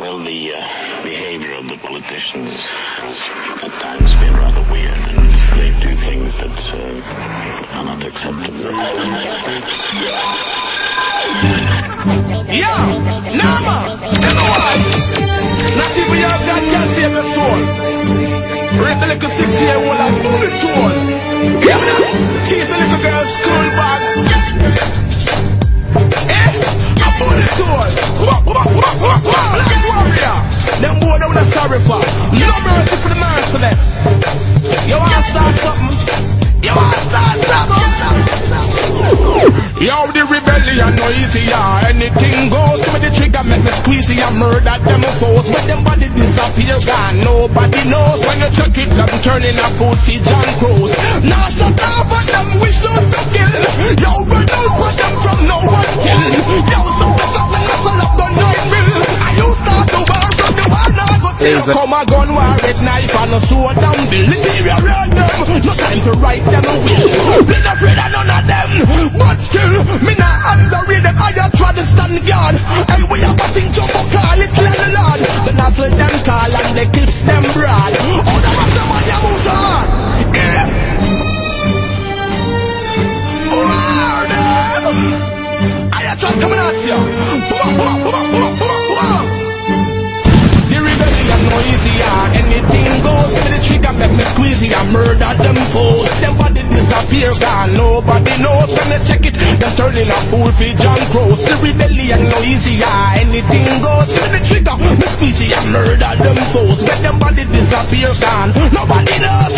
Well, the uh, behavior of the politicians has at times been rather weird, and they do things that uh, are not acceptable. Yo, Nama, know what? Not even your God can save your soul. Rape the little six-year-old and do it to all. Give me that. Tease the little girl's Yo, the rebellion no easier. Anything goes. Give me the trigger, make me squeeze and murder them foes. When them body disappear, gone. Nobody knows. When you check it, them turning a food feed John Crows. Now shut up for them, we shoot to kill. Yo, run till. Come a gun war red knife and a sword and bill. Run them, no time to write them a will. Be not afraid of none of them, but still, me not underrate them. I just try to stand guard. And we have a thing to call it landlord. The nozzle them tall and the clips them broad. Murder them foes. Them body disappear, gone. Nobody knows. When they check it, them turning a fool for John Crows. The rebellion no easier. Anything goes. Me the trigger, squeeze it and murder them foes. When them body disappear, gone. Nobody knows.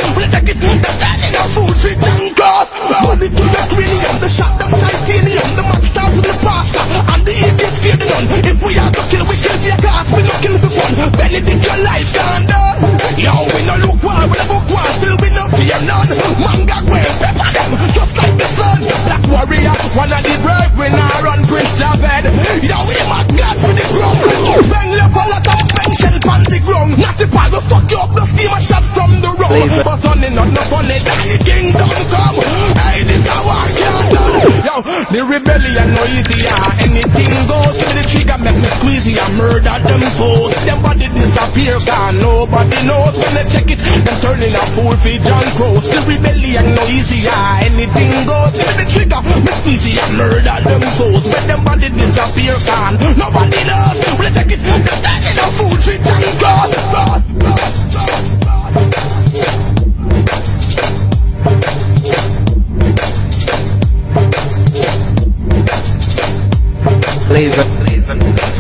Funny, The kingdom come. Hey, this a war done. Yo, the rebellion no easier. Anything goes. Me the trigger, make me squeeze it and murder them foes. Them body disappear, gone. Nobody knows when they check it. Them turning a fool for John Crows. The rebellion no easier. Anything goes. Me the trigger, me squeeze it and murder them foes. When them body disappear, gone. Nobody knows when they check it. Blazing.